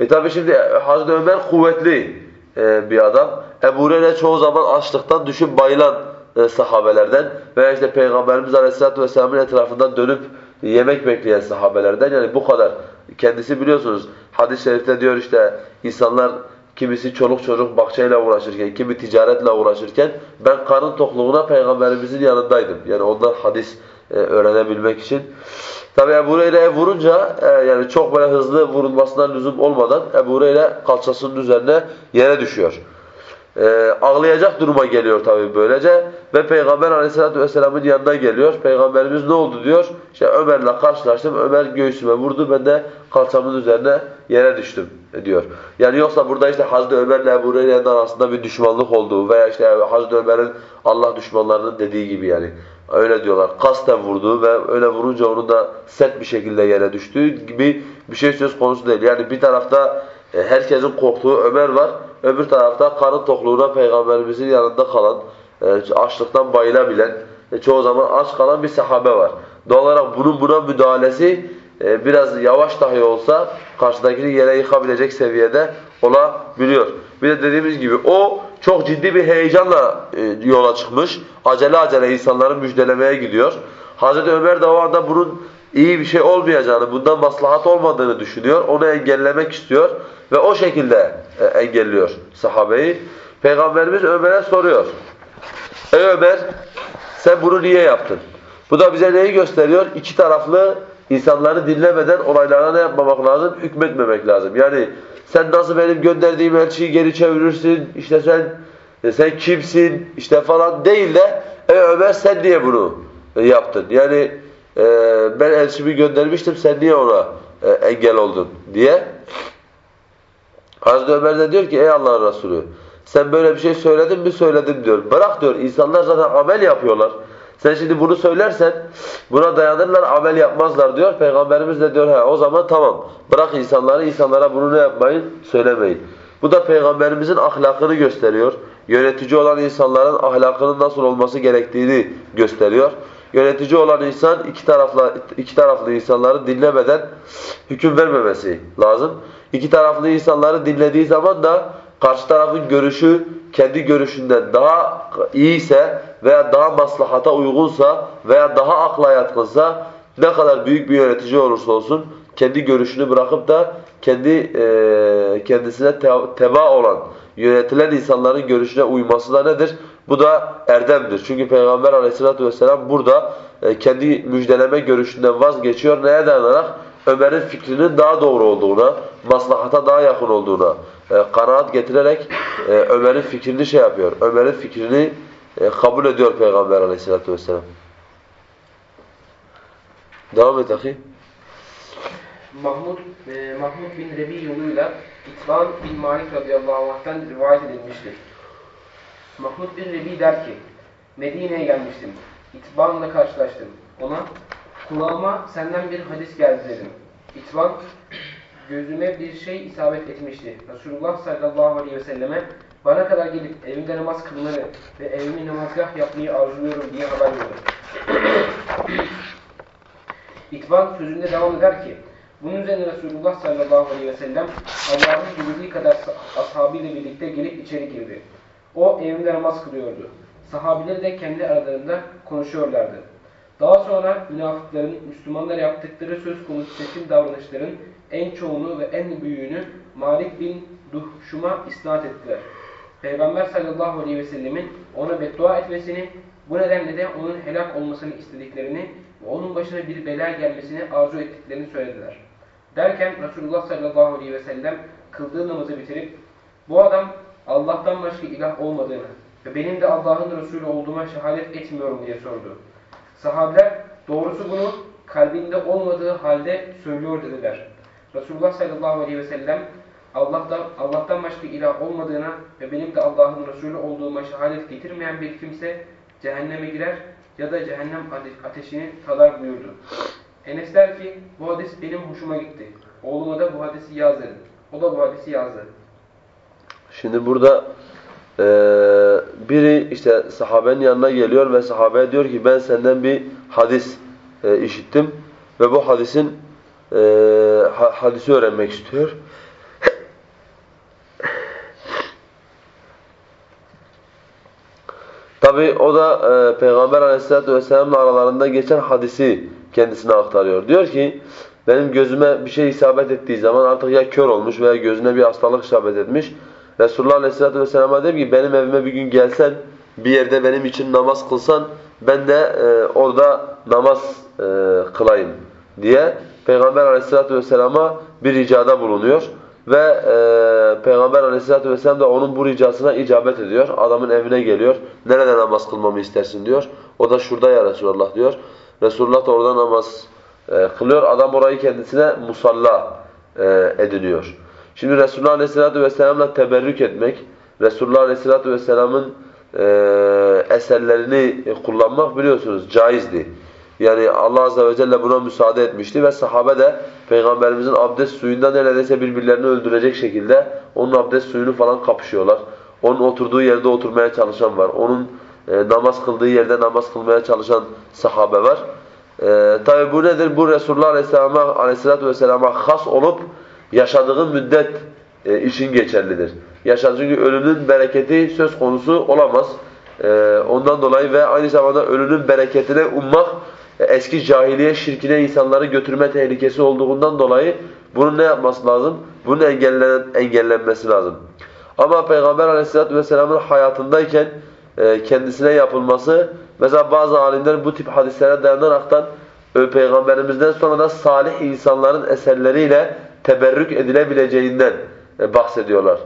E tabi şimdi Hazreti Ömer kuvvetli e, bir adam. Ebu Hureyre çoğu zaman açlıktan düşüp bayılan e, sahabelerden veya işte Peygamberimiz Aleyhisselatü Vesselam'ın etrafından dönüp yemek bekleyen sahabelerden. Yani bu kadar. Kendisi biliyorsunuz hadis-i şerifte diyor işte insanlar kimisi çoluk çocuk bahçeyle uğraşırken, kimi ticaretle uğraşırken ben karın tokluğuna Peygamberimizin yanındaydım. Yani ondan hadis e, öğrenebilmek için. Tabi Ebu Hureyre'ye vurunca e, yani çok böyle hızlı vurulmasına lüzum olmadan Ebu Hureyre kalçasının üzerine yere düşüyor. E, ağlayacak duruma geliyor tabi böylece ve Peygamber aleyhissalatü vesselamın yanına geliyor. Peygamberimiz ne oldu diyor. İşte Ömer'le karşılaştım. Ömer göğsüme vurdu. Ben de kalçamın üzerine yere düştüm diyor. Yani yoksa burada işte Hazreti Ömer'le Ebu Hureyre'nin arasında bir düşmanlık olduğu veya işte Hazreti Ömer'in Allah düşmanlarının dediği gibi yani öyle diyorlar. Kasten vurduğu ve öyle vurunca onu da sert bir şekilde yere düştüğü gibi bir şey söz konusu değil. Yani bir tarafta e, herkesin korktuğu Ömer var. Öbür tarafta karın tokluğuna Peygamberimizin yanında kalan, açlıktan bayılabilen, e, çoğu zaman aç kalan bir sahabe var. Doğal olarak bunun buna müdahalesi biraz yavaş dahi olsa karşıdakini yere yıkabilecek seviyede olabiliyor. Bir de dediğimiz gibi o çok ciddi bir heyecanla yola çıkmış. Acele acele insanları müjdelemeye gidiyor. Hazreti Ömer de o anda bunun iyi bir şey olmayacağını, bundan maslahat olmadığını düşünüyor. Onu engellemek istiyor ve o şekilde engelliyor sahabeyi. Peygamberimiz Ömer'e soruyor. Ey Ömer sen bunu niye yaptın? Bu da bize neyi gösteriyor? İki taraflı insanları dinlemeden olaylara ne yapmamak lazım? Hükmetmemek lazım. Yani sen nasıl benim gönderdiğim elçiyi geri çevirirsin? İşte sen sen kimsin? İşte falan değil de ey Ömer sen niye bunu yaptın? Yani e, ben elçimi göndermiştim sen niye ona e, engel oldun diye. Hazreti Ömer de diyor ki ey Allah'ın Resulü sen böyle bir şey söyledin mi söyledin diyor. Bırak diyor insanlar zaten amel yapıyorlar. Sen şimdi bunu söylersen buna dayanırlar amel yapmazlar diyor. Peygamberimiz de diyor ha o zaman tamam bırak insanları insanlara bunu ne yapmayın söylemeyin. Bu da Peygamberimizin ahlakını gösteriyor. Yönetici olan insanların ahlakının nasıl olması gerektiğini gösteriyor. Yönetici olan insan iki taraflı iki taraflı insanları dinlemeden hüküm vermemesi lazım. İki taraflı insanları dinlediği zaman da karşı tarafın görüşü kendi görüşünden daha iyiyse veya daha maslahata uygunsa veya daha akla yatkınsa ne kadar büyük bir yönetici olursa olsun kendi görüşünü bırakıp da kendi e, kendisine te teba olan yönetilen insanların görüşüne uyması da nedir? Bu da erdemdir. Çünkü Peygamber aleyhissalatü vesselam burada e, kendi müjdeleme görüşünden vazgeçiyor. Neye dayanarak? Ömer'in fikrinin daha doğru olduğuna, maslahata daha yakın olduğuna e, kanaat getirerek e, Ömer'in fikrini şey yapıyor. Ömer'in fikrini e, kabul ediyor Peygamber aleyhissalatü vesselam. Devam et ahi. Mahmud, e, Mahmud bin Rebi yoluyla İtban bin Malik radıyallahu anh'tan rivayet edilmiştir. Mahmud bin Rebi der ki, Medine'ye gelmiştim. İtban'la karşılaştım. Ona, kulağıma senden bir hadis geldi dedim. İtban, gözüme bir şey isabet etmişti. Resulullah sallallahu aleyhi ve selleme bana kadar gelip evimde namaz kılmayı ve evimi namazgah yapmayı arzuluyorum diye haber verdi. İtban sözünde devam eder ki, bunun üzerine Resulullah sallallahu aleyhi ve sellem Allah'ın dilediği kadar ashabıyla birlikte gelip içeri girdi. O evinde namaz kılıyordu. Sahabileri de kendi aralarında konuşuyorlardı. Daha sonra münafıkların Müslümanlar yaptıkları söz konusu seçim davranışların en çoğunu ve en büyüğünü Malik bin Duhşum'a isnat ettiler. Peygamber sallallahu aleyhi ve sellemin ona beddua etmesini, bu nedenle de onun helak olmasını istediklerini ve onun başına bir bela gelmesini arzu ettiklerini söylediler. Derken Resulullah sallallahu aleyhi ve sellem kıldığı namazı bitirip bu adam Allah'tan başka ilah olmadığını ve benim de Allah'ın Resulü olduğuma şehadet etmiyorum diye sordu. Sahabeler doğrusu bunu kalbinde olmadığı halde söylüyor dediler. Resulullah sallallahu aleyhi ve sellem Allah'tan, Allah'tan başka ilah olmadığına ve benim de Allah'ın Resulü olduğuma şehadet getirmeyen bir kimse cehenneme girer ya da cehennem ateşini tadar buyurdu. Enes der ki bu hadis benim hoşuma gitti. Oğluma da bu hadisi yaz dedim. O da bu hadisi yazdı. Şimdi burada e, biri işte sahabenin yanına geliyor ve sahabeye diyor ki ben senden bir hadis e, işittim ve bu hadisin e, ha, hadisi öğrenmek istiyor. Tabi o da e, Peygamber aleyhissalatu vesselam'la aralarında geçen hadisi kendisine aktarıyor. Diyor ki benim gözüme bir şey isabet ettiği zaman artık ya kör olmuş veya gözüne bir hastalık isabet etmiş. Resulullah aleyhissalatu vesselam'a dedim ki benim evime bir gün gelsen bir yerde benim için namaz kılsan ben de e, orada namaz e, kılayım diye Peygamber aleyhissalatu vesselama bir ricada bulunuyor. Ve e, Peygamber aleyhissalatu vesselam da onun bu ricasına icabet ediyor. Adamın evine geliyor. Nerede namaz kılmamı istersin diyor. O da şurada ya Resulullah diyor. Resulullah da orada namaz e, kılıyor. Adam orayı kendisine musalla e, ediniyor. Şimdi Resulullah aleyhissalatu vesselamla teberrük etmek, Resulullah aleyhissalatu vesselamın e, eserlerini kullanmak biliyorsunuz caizdi. Yani Allah Azze ve Celle buna müsaade etmişti ve sahabe de Peygamberimizin abdest suyunda neredeyse birbirlerini öldürecek şekilde onun abdest suyunu falan kapışıyorlar. Onun oturduğu yerde oturmaya çalışan var. Onun e, namaz kıldığı yerde namaz kılmaya çalışan sahabe var. E, Tabi bu nedir? Bu Resulullah Aleyhisselam'a, Aleyhisselatü Vesselam'a has olup yaşadığı müddet e, için geçerlidir. Yaşadığı çünkü ölünün bereketi söz konusu olamaz. E, ondan dolayı ve aynı zamanda ölünün bereketine ummak eski cahiliye şirkine insanları götürme tehlikesi olduğundan dolayı bunun ne yapması lazım? Bunun engellen engellenmesi lazım. Ama Peygamber aleyhissalatu vesselamın hayatındayken e, kendisine yapılması, mesela bazı alimler bu tip hadislere dayanaraktan Peygamberimizden sonra da salih insanların eserleriyle teberrük edilebileceğinden e, bahsediyorlar.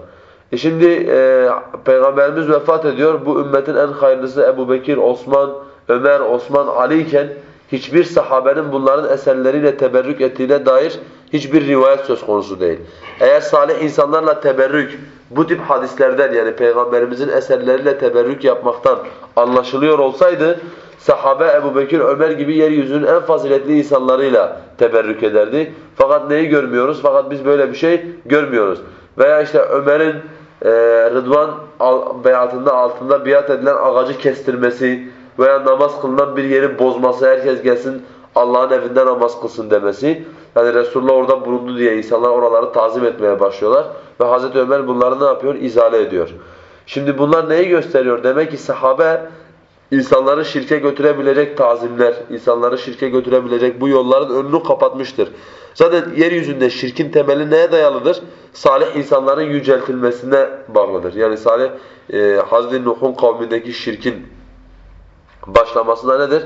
E şimdi e, Peygamberimiz vefat ediyor. Bu ümmetin en hayırlısı Ebu Bekir, Osman, Ömer, Osman, Ali iken hiçbir sahabenin bunların eserleriyle teberrük ettiğine dair hiçbir rivayet söz konusu değil. Eğer salih insanlarla teberrük bu tip hadislerden yani Peygamberimizin eserleriyle teberrük yapmaktan anlaşılıyor olsaydı sahabe Ebu Bekir, Ömer gibi yeryüzünün en faziletli insanlarıyla teberrük ederdi. Fakat neyi görmüyoruz? Fakat biz böyle bir şey görmüyoruz. Veya işte Ömer'in e, Rıdvan beyatında altında biat edilen ağacı kestirmesi veya namaz kılınan bir yeri bozması, herkes gelsin Allah'ın evinde namaz kılsın demesi. Yani Resulullah orada bulundu diye insanlar oraları tazim etmeye başlıyorlar. Ve Hazreti Ömer bunları ne yapıyor? İzale ediyor. Şimdi bunlar neyi gösteriyor? Demek ki sahabe insanları şirke götürebilecek tazimler, insanları şirke götürebilecek bu yolların önünü kapatmıştır. Zaten yeryüzünde şirkin temeli neye dayalıdır? Salih insanların yüceltilmesine bağlıdır. Yani Salih, e, Hazreti Nuh'un kavmindeki şirkin başlaması da nedir?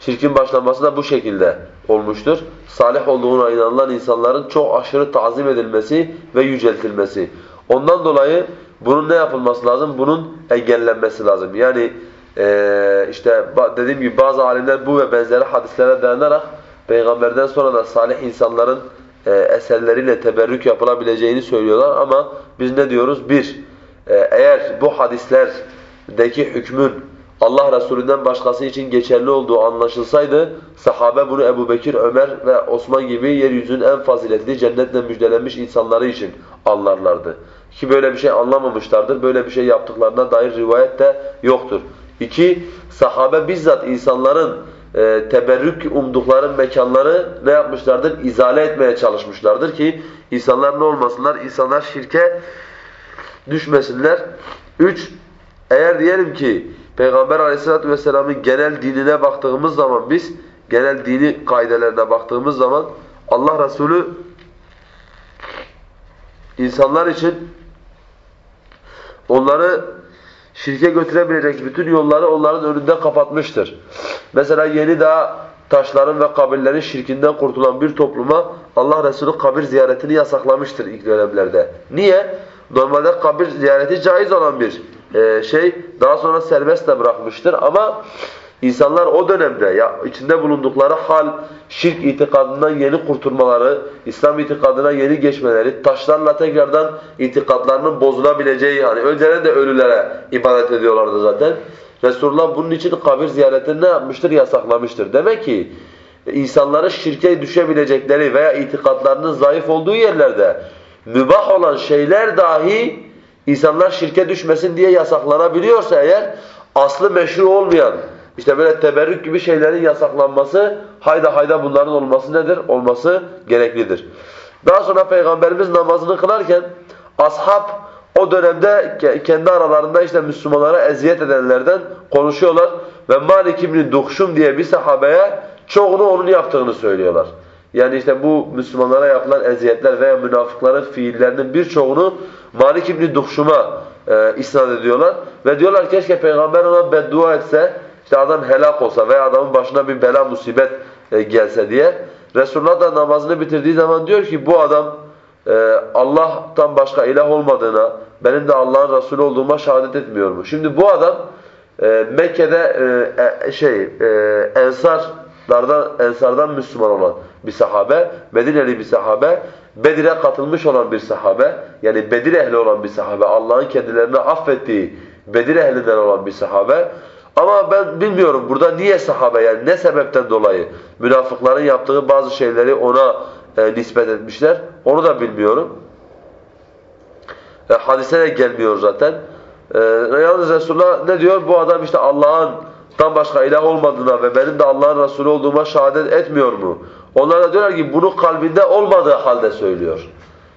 Şirkin başlaması da bu şekilde olmuştur. Salih olduğuna inanılan insanların çok aşırı tazim edilmesi ve yüceltilmesi. Ondan dolayı bunun ne yapılması lazım? Bunun engellenmesi lazım. Yani ee, işte dediğim gibi bazı alimler bu ve benzeri hadislere dayanarak peygamberden sonra da salih insanların e, eserleriyle teberrük yapılabileceğini söylüyorlar ama biz ne diyoruz? Bir, e, eğer bu hadislerdeki hükmün Allah Resulü'nden başkası için geçerli olduğu anlaşılsaydı sahabe bunu Ebu Bekir, Ömer ve Osman gibi yeryüzünün en faziletli cennetle müjdelenmiş insanları için anlarlardı. Ki böyle bir şey anlamamışlardır. Böyle bir şey yaptıklarına dair rivayet de yoktur. İki, sahabe bizzat insanların e, teberrük umdukları mekanları ne yapmışlardır? İzale etmeye çalışmışlardır ki insanlar ne olmasınlar? İnsanlar şirke düşmesinler. Üç, eğer diyelim ki Peygamber aleyhissalatü vesselamın genel dinine baktığımız zaman biz, genel dini kaidelerine baktığımız zaman Allah Resulü insanlar için onları şirke götürebilecek bütün yolları onların önünde kapatmıştır. Mesela yeni daha taşların ve kabirlerin şirkinden kurtulan bir topluma Allah Resulü kabir ziyaretini yasaklamıştır ilk dönemlerde. Niye? Normalde kabir ziyareti caiz olan bir e, şey. Daha sonra serbest de bırakmıştır ama İnsanlar o dönemde ya içinde bulundukları hal, şirk itikadından yeni kurtulmaları, İslam itikadına yeni geçmeleri, taşlarla tekrardan itikadlarının bozulabileceği hani önceden de ölülere ibadet ediyorlardı zaten. Resulullah bunun için kabir ziyaretini ne yapmıştır? Yasaklamıştır. Demek ki insanları şirke düşebilecekleri veya itikadlarının zayıf olduğu yerlerde mübah olan şeyler dahi insanlar şirke düşmesin diye yasaklanabiliyorsa eğer aslı meşru olmayan işte böyle teberrük gibi şeylerin yasaklanması hayda hayda bunların olması nedir? Olması gereklidir. Daha sonra Peygamberimiz namazını kılarken ashab o dönemde kendi aralarında işte Müslümanlara eziyet edenlerden konuşuyorlar ve Malik İbni Duhşum diye bir sahabeye çoğunu onun yaptığını söylüyorlar. Yani işte bu Müslümanlara yapılan eziyetler veya münafıkların fiillerinin birçoğunu Malik İbni Duhşum'a e, isnat ediyorlar. Ve diyorlar keşke Peygamber ona beddua etse, işte adam helak olsa veya adamın başına bir bela musibet e, gelse diye. Resulullah da namazını bitirdiği zaman diyor ki bu adam e, Allah'tan başka ilah olmadığına, benim de Allah'ın Resulü olduğuma şehadet etmiyor mu? Şimdi bu adam e, Mekke'de şey e, ensarlardan ensardan Müslüman olan bir sahabe, Medineli bir sahabe, Bedir'e katılmış olan bir sahabe, yani Bedir ehli olan bir sahabe, Allah'ın kendilerini affettiği Bedir ehlinden olan bir sahabe. Ama ben bilmiyorum burada niye sahabe yani ne sebepten dolayı münafıkların yaptığı bazı şeyleri ona e, nispet etmişler. Onu da bilmiyorum. E, hadise de gelmiyor zaten. E, yalnız Resulullah ne diyor? Bu adam işte Allah'ın tam başka ilah olmadığına ve benim de Allah'ın Resulü olduğuma şehadet etmiyor mu? Onlar da diyorlar ki bunu kalbinde olmadığı halde söylüyor.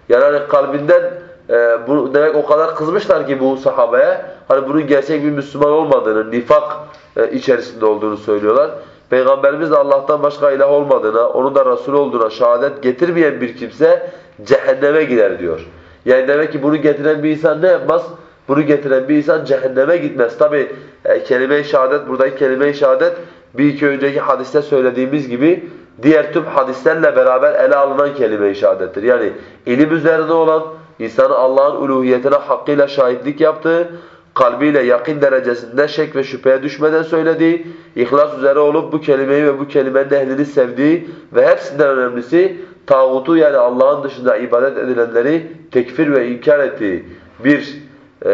Yani hani kalbinden e, bu demek o kadar kızmışlar ki bu sahabeye hani bunun gerçek bir Müslüman olmadığını, nifak e, içerisinde olduğunu söylüyorlar. Peygamberimiz de Allah'tan başka ilah olmadığına, onun da Resul olduğuna şehadet getirmeyen bir kimse cehenneme gider diyor. Yani demek ki bunu getiren bir insan ne yapmaz? Bunu getiren bir insan cehenneme gitmez. Tabi e, kelime-i şehadet, buradaki kelime-i şehadet bir iki önceki hadiste söylediğimiz gibi diğer tüm hadislerle beraber ele alınan kelime-i şehadettir. Yani ilim üzerine olan, insanın Allah'ın uluhiyetine hakkıyla şahitlik yaptığı, kalbiyle yakın derecesinde şek ve şüpheye düşmeden söylediği, ihlas üzere olup bu kelimeyi ve bu kelimenin ehlini sevdiği ve hepsinden önemlisi tağutu yani Allah'ın dışında ibadet edilenleri tekfir ve inkar ettiği bir e,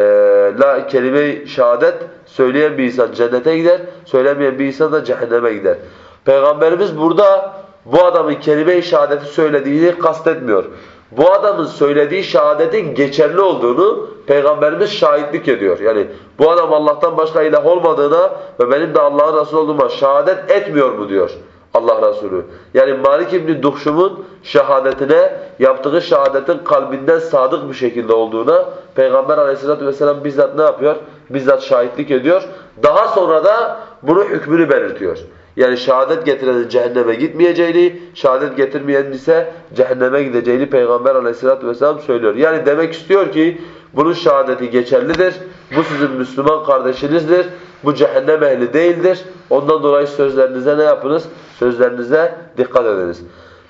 la kelime-i şehadet söyleyen bir insan cennete gider, söylemeyen bir insan da cehenneme gider. Peygamberimiz burada bu adamın kelime-i şehadeti söylediğini kastetmiyor. Bu adamın söylediği şehadetin geçerli olduğunu Peygamberimiz şahitlik ediyor. Yani bu adam Allah'tan başka ilah olmadığına ve benim de Allah'ın Resulü olduğuma şehadet etmiyor mu diyor Allah Resulü. Yani Malik İbni Duhşum'un şehadetine, yaptığı şehadetin kalbinden sadık bir şekilde olduğuna Peygamber Aleyhisselatü vesselam bizzat ne yapıyor? Bizzat şahitlik ediyor. Daha sonra da bunu hükmünü belirtiyor. Yani şehadet getirenin cehenneme gitmeyeceğini, şehadet getirmeyenin ise cehenneme gideceğini Peygamber aleyhissalatü vesselam söylüyor. Yani demek istiyor ki bunun şehadeti geçerlidir. Bu sizin Müslüman kardeşinizdir. Bu cehennem ehli değildir. Ondan dolayı sözlerinize ne yapınız? Sözlerinize dikkat ediniz.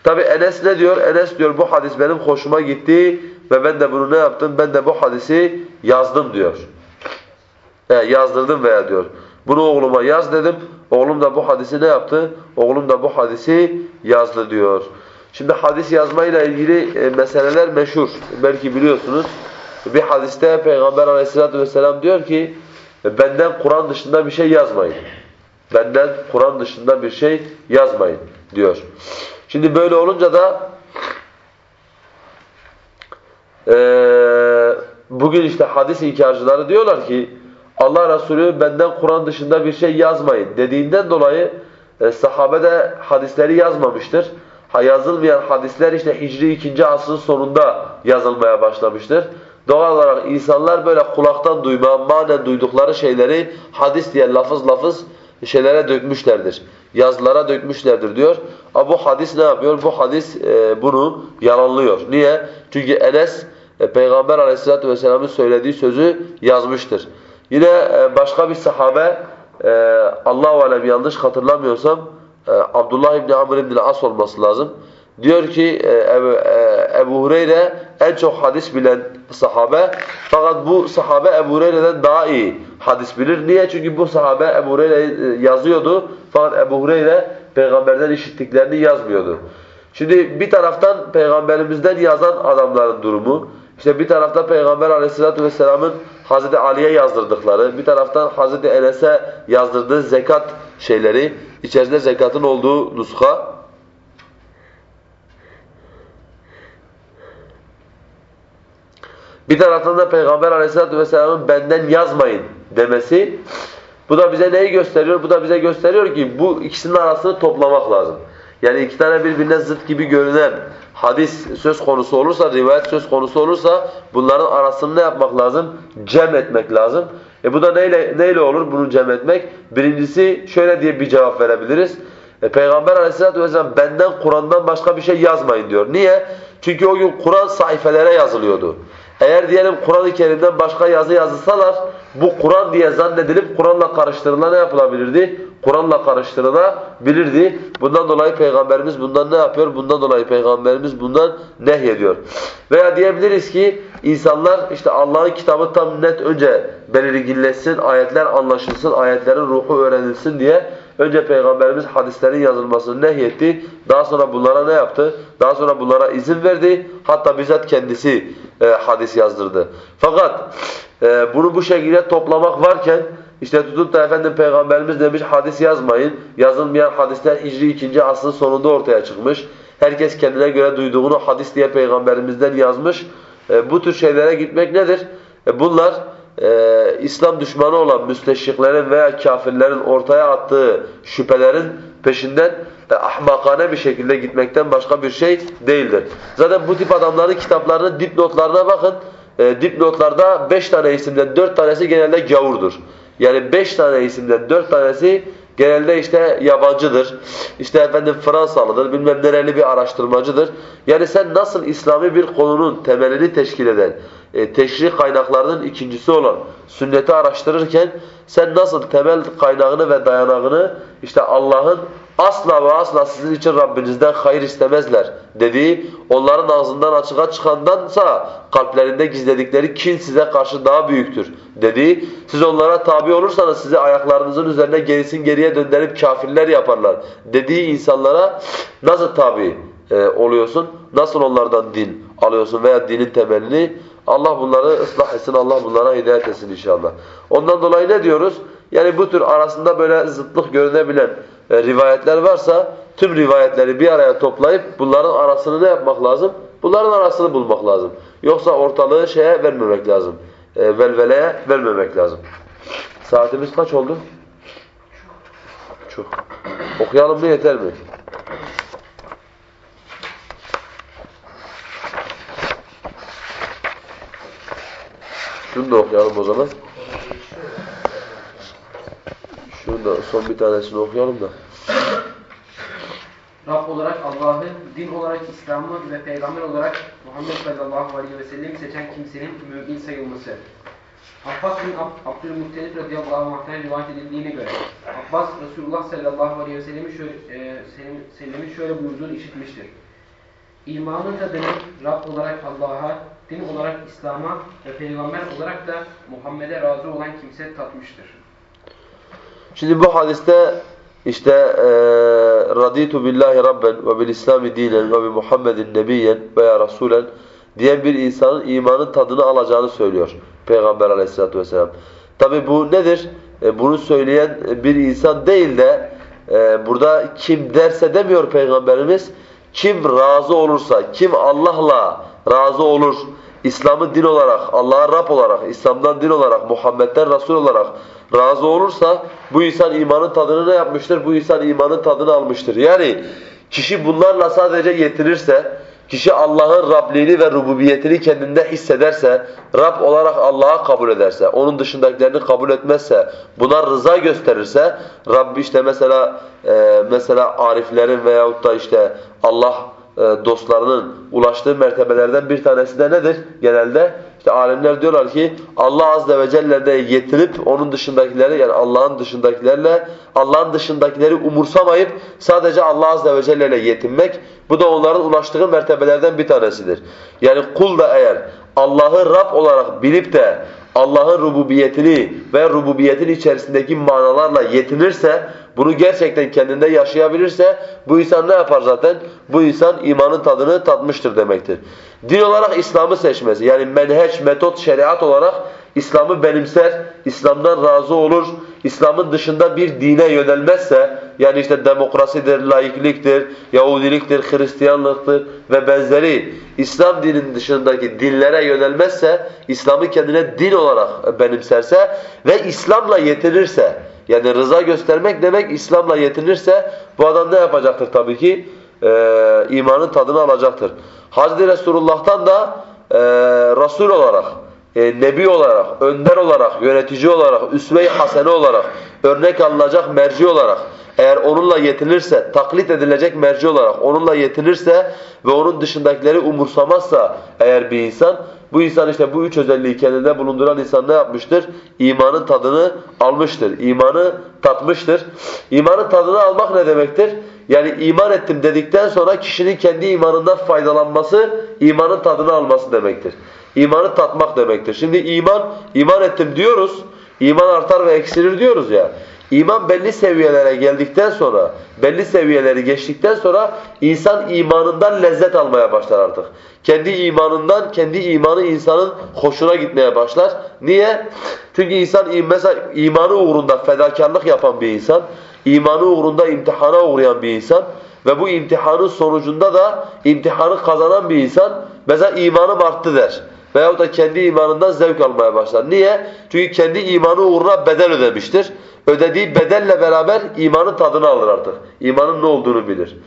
Tabi Enes ne diyor? Enes diyor bu hadis benim hoşuma gitti ve ben de bunu ne yaptım? Ben de bu hadisi yazdım diyor. E, yazdırdım veya diyor. Bunu oğluma yaz dedim. Oğlum da bu hadisi ne yaptı? Oğlum da bu hadisi yazdı diyor. Şimdi hadis yazmayla ilgili e, meseleler meşhur. Belki biliyorsunuz. Bir hadiste Peygamber aleyhissalatü vesselam diyor ki benden Kur'an dışında bir şey yazmayın. Benden Kur'an dışında bir şey yazmayın diyor. Şimdi böyle olunca da e, bugün işte hadis inkarcıları diyorlar ki Allah Resulü benden Kur'an dışında bir şey yazmayın dediğinden dolayı e, sahabe de hadisleri yazmamıştır. Ha, yazılmayan hadisler işte Hicri 2. asrın sonunda yazılmaya başlamıştır. Doğal olarak insanlar böyle kulaktan duyma, manen duydukları şeyleri hadis diye lafız lafız şeylere dökmüşlerdir. Yazılara dökmüşlerdir diyor. Ama bu hadis ne yapıyor? Bu hadis e, bunu yalanlıyor. Niye? Çünkü Enes e, Peygamber aleyhissalatü vesselamın söylediği sözü yazmıştır. Yine e, başka bir sahabe e, Allah-u Alem yanlış hatırlamıyorsam e, Abdullah İbni Amr İbni As olması lazım. Diyor ki Ebu, Hureyre en çok hadis bilen sahabe fakat bu sahabe Ebu Hureyre'den daha iyi hadis bilir. Niye? Çünkü bu sahabe Ebu Hureyre yazıyordu fakat Ebu Hureyre peygamberden işittiklerini yazmıyordu. Şimdi bir taraftan peygamberimizden yazan adamların durumu, işte bir tarafta Peygamber Aleyhisselatü vesselamın Hazreti Ali'ye yazdırdıkları, bir taraftan Hazreti Enes'e yazdırdığı zekat şeyleri, içerisinde zekatın olduğu nuska. Bir taraftan da Peygamber Aleyhisselatü vesselamın benden yazmayın demesi. Bu da bize neyi gösteriyor? Bu da bize gösteriyor ki bu ikisinin arasını toplamak lazım. Yani iki tane birbirine zıt gibi görünen hadis söz konusu olursa, rivayet söz konusu olursa bunların arasını ne yapmak lazım? Cem etmek lazım. E bu da neyle, neyle olur bunu cem etmek? Birincisi şöyle diye bir cevap verebiliriz. E, Peygamber aleyhissalatü vesselam benden Kur'an'dan başka bir şey yazmayın diyor. Niye? Çünkü o gün Kur'an sayfelere yazılıyordu. Eğer diyelim Kur'an-ı Kerim'den başka yazı yazılsalar bu Kur'an diye zannedilip Kur'an'la karıştırıla ne yapılabilirdi? Kur'an'la karıştırılabilirdi. Bundan dolayı Peygamberimiz bundan ne yapıyor? Bundan dolayı Peygamberimiz bundan nehyediyor. Veya diyebiliriz ki insanlar işte Allah'ın kitabı tam net önce belirginleşsin, ayetler anlaşılsın, ayetlerin ruhu öğrenilsin diye önce Peygamberimiz hadislerin yazılmasını nehyetti. Daha sonra bunlara ne yaptı? Daha sonra bunlara izin verdi. Hatta bizzat kendisi e, hadis yazdırdı. Fakat e, bunu bu şekilde toplamak varken işte tutup da efendim Peygamberimiz demiş hadis yazmayın. Yazılmayan hadisler Hicri 2. asrın sonunda ortaya çıkmış. Herkes kendine göre duyduğunu hadis diye Peygamberimizden yazmış. E, bu tür şeylere gitmek nedir? E, bunlar e, İslam düşmanı olan müsteşriklerin veya kafirlerin ortaya attığı şüphelerin peşinden e, ahmakane bir şekilde gitmekten başka bir şey değildir. Zaten bu tip adamların kitaplarının dipnotlarına bakın. E, dipnotlarda 5 tane isimden 4 tanesi genelde gavurdur. Yani 5 tane isimden 4 tanesi genelde işte yabancıdır. İşte efendim Fransalıdır, bilmem nereli bir araştırmacıdır. Yani sen nasıl İslami bir konunun temelini teşkil eden, e, kaynaklarının ikincisi olan sünneti araştırırken sen nasıl temel kaynağını ve dayanağını işte Allah'ın asla ve asla sizin için Rabbinizden hayır istemezler dediği onların ağzından açığa çıkandansa kalplerinde gizledikleri kin size karşı daha büyüktür dediği siz onlara tabi olursanız sizi ayaklarınızın üzerine gerisin geriye döndürüp kafirler yaparlar dediği insanlara nasıl tabi e, oluyorsun? Nasıl onlardan din alıyorsun veya dinin temelini? Allah bunları ıslah etsin, Allah bunlara hidayet etsin inşallah. Ondan dolayı ne diyoruz? Yani bu tür arasında böyle zıtlık görünebilen e, rivayetler varsa tüm rivayetleri bir araya toplayıp bunların arasını ne yapmak lazım? Bunların arasını bulmak lazım. Yoksa ortalığı şeye vermemek lazım. E, velveleye vermemek lazım. Saatimiz kaç oldu? Çok. Okuyalım mı yeter mi? Şunu da okuyalım o zaman. Şunu da son bir tanesini okuyalım da. Rab olarak Allah'ı, din olarak İslam'ı ve peygamber olarak Muhammed sallallahu aleyhi ve sellem'i seçen kimsenin mümin sayılması. Abbas bin Ab Abdülmuttalip radıyallahu anh'tan rivayet edildiğine göre Abbas Resulullah sallallahu aleyhi ve sellem'i şöyle, e, sellem'in şöyle buyurduğunu işitmiştir. İmanın tadını Rab olarak Allah'a, din olarak İslam'a ve peygamber olarak da Muhammed'e razı olan kimse tatmıştır. Şimdi bu hadiste işte e, raditu billahi rabben ve bil islami dinen ve bi Muhammedin nebiyyen veya rasulen diyen bir insanın imanın tadını alacağını söylüyor Peygamber aleyhissalatu vesselam. Tabi bu nedir? E, bunu söyleyen bir insan değil de e, burada kim derse demiyor Peygamberimiz kim razı olursa, kim Allah'la razı olur, İslam'ı din olarak, Allah'a Rab olarak, İslam'dan din olarak, Muhammed'den Resul olarak razı olursa bu insan imanın tadını ne yapmıştır? Bu insan imanın tadını almıştır. Yani kişi bunlarla sadece yetinirse, kişi Allah'ın Rabliğini ve rububiyetini kendinde hissederse, Rab olarak Allah'a kabul ederse, onun dışındakilerini kabul etmezse, buna rıza gösterirse, Rabbi işte mesela e, mesela ariflerin veyahut da işte Allah dostlarının ulaştığı mertebelerden bir tanesi de nedir? Genelde işte alimler diyorlar ki Allah azze ve celle de yetinip onun dışındakileri yani Allah'ın dışındakilerle Allah'ın dışındakileri umursamayıp sadece Allah azze ve celle ile yetinmek bu da onların ulaştığı mertebelerden bir tanesidir. Yani kul da eğer Allah'ı Rab olarak bilip de Allah'ın rububiyetini ve rububiyetin içerisindeki manalarla yetinirse, bunu gerçekten kendinde yaşayabilirse bu insan ne yapar zaten? Bu insan imanın tadını tatmıştır demektir. Din olarak İslam'ı seçmesi yani menheç, metot, şeriat olarak İslam'ı benimser, İslam'dan razı olur, İslam'ın dışında bir dine yönelmezse, yani işte demokrasidir, laikliktir, Yahudiliktir, Hristiyanlıktır ve benzeri İslam dininin dışındaki dinlere yönelmezse, İslam'ı kendine din olarak benimserse ve İslam'la yetinirse, Yani rıza göstermek demek İslam'la yetinirse bu adam ne yapacaktır tabii ki? Ee, imanın tadını alacaktır. Hazreti Resulullah'tan da e, Resul olarak, e, Nebi olarak, önder olarak, yönetici olarak, üsve-i hasene olarak, örnek alınacak merci olarak eğer onunla yetinirse, taklit edilecek merci olarak onunla yetinirse ve onun dışındakileri umursamazsa eğer bir insan, bu insan işte bu üç özelliği kendinde bulunduran insan ne yapmıştır? İmanın tadını almıştır, imanı tatmıştır. İmanın tadını almak ne demektir? Yani iman ettim dedikten sonra kişinin kendi imanından faydalanması, imanın tadını alması demektir. İmanı tatmak demektir. Şimdi iman, iman ettim diyoruz, iman artar ve eksilir diyoruz ya. İman belli seviyelere geldikten sonra, belli seviyeleri geçtikten sonra insan imanından lezzet almaya başlar artık. Kendi imanından, kendi imanı insanın hoşuna gitmeye başlar. Niye? Çünkü insan mesela imanı uğrunda fedakarlık yapan bir insan, imanı uğrunda imtihana uğrayan bir insan ve bu imtihanın sonucunda da imtihanı kazanan bir insan mesela imanım arttı der. Veyahut da kendi imanından zevk almaya başlar. Niye? Çünkü kendi imanı uğruna bedel ödemiştir. Ödediği bedelle beraber imanın tadını alır artık. İmanın ne olduğunu bilir.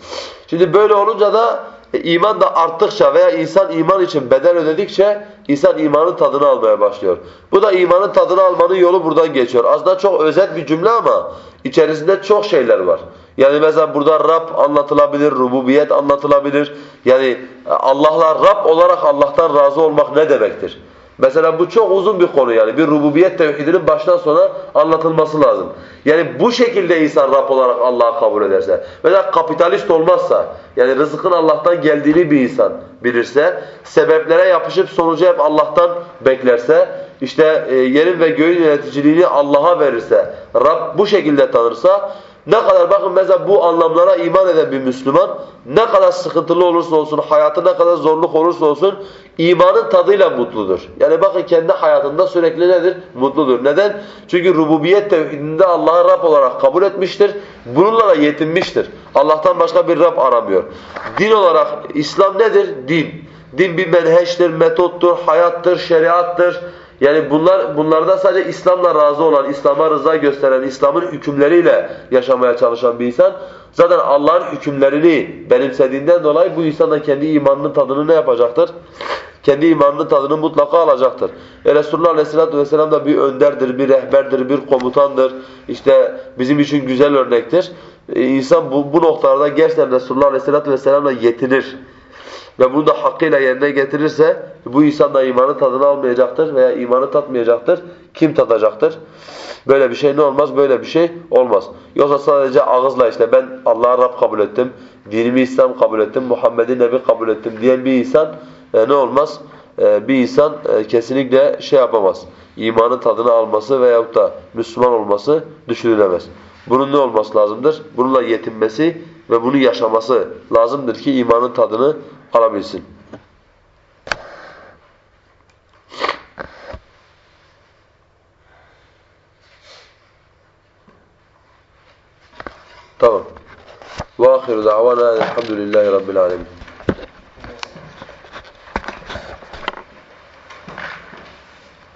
Şimdi böyle olunca da e, iman da arttıkça veya insan iman için bedel ödedikçe insan imanın tadını almaya başlıyor. Bu da imanın tadını almanın yolu buradan geçiyor. Aslında çok özet bir cümle ama içerisinde çok şeyler var. Yani mesela burada Rab anlatılabilir, rububiyet anlatılabilir. Yani Allah'la Rab olarak Allah'tan razı olmak ne demektir? Mesela bu çok uzun bir konu yani. Bir rububiyet tevhidinin baştan sona anlatılması lazım. Yani bu şekilde insan Rab olarak Allah'ı kabul ederse. Mesela kapitalist olmazsa, yani rızkın Allah'tan geldiğini bir insan bilirse, sebeplere yapışıp sonucu hep Allah'tan beklerse, işte e, yerin ve göğün yöneticiliğini Allah'a verirse, Rab bu şekilde tanırsa, ne kadar bakın mesela bu anlamlara iman eden bir Müslüman ne kadar sıkıntılı olursa olsun, hayatı ne kadar zorluk olursa olsun imanın tadıyla mutludur. Yani bakın kendi hayatında sürekli nedir? Mutludur. Neden? Çünkü rububiyet tevhidinde Allah'ı Rab olarak kabul etmiştir. Bununla da yetinmiştir. Allah'tan başka bir Rab aramıyor. Din olarak İslam nedir? Din. Din bir menheştir, metottur, hayattır, şeriattır. Yani bunlar bunlarda sadece İslam'la razı olan, İslam'a rıza gösteren, İslam'ın hükümleriyle yaşamaya çalışan bir insan zaten Allah'ın hükümlerini benimsediğinden dolayı bu insan da kendi imanının tadını ne yapacaktır? Kendi imanının tadını mutlaka alacaktır. E Resulullah Aleyhisselatü Vesselam da bir önderdir, bir rehberdir, bir komutandır. İşte bizim için güzel örnektir. E insan bu, bu noktalarda gerçekten Resulullah Aleyhisselatü Vesselam'la yetinir ve bunu da hakkıyla yerine getirirse bu insan da imanı tadını almayacaktır veya imanı tatmayacaktır. Kim tadacaktır? Böyle bir şey ne olmaz? Böyle bir şey olmaz. Yoksa sadece ağızla işte ben Allah'a Rab kabul ettim, dinimi İslam kabul ettim, Muhammed'i Nebi kabul ettim diyen bir insan e, ne olmaz? E, bir insan e, kesinlikle şey yapamaz. İmanın tadını alması veyahut da Müslüman olması düşünülemez. Bunun ne olması lazımdır? Bununla yetinmesi ve bunu yaşaması lazımdır ki imanın tadını قرابيسل تمام وآخر دعوانا الحمد لله رب العالمين.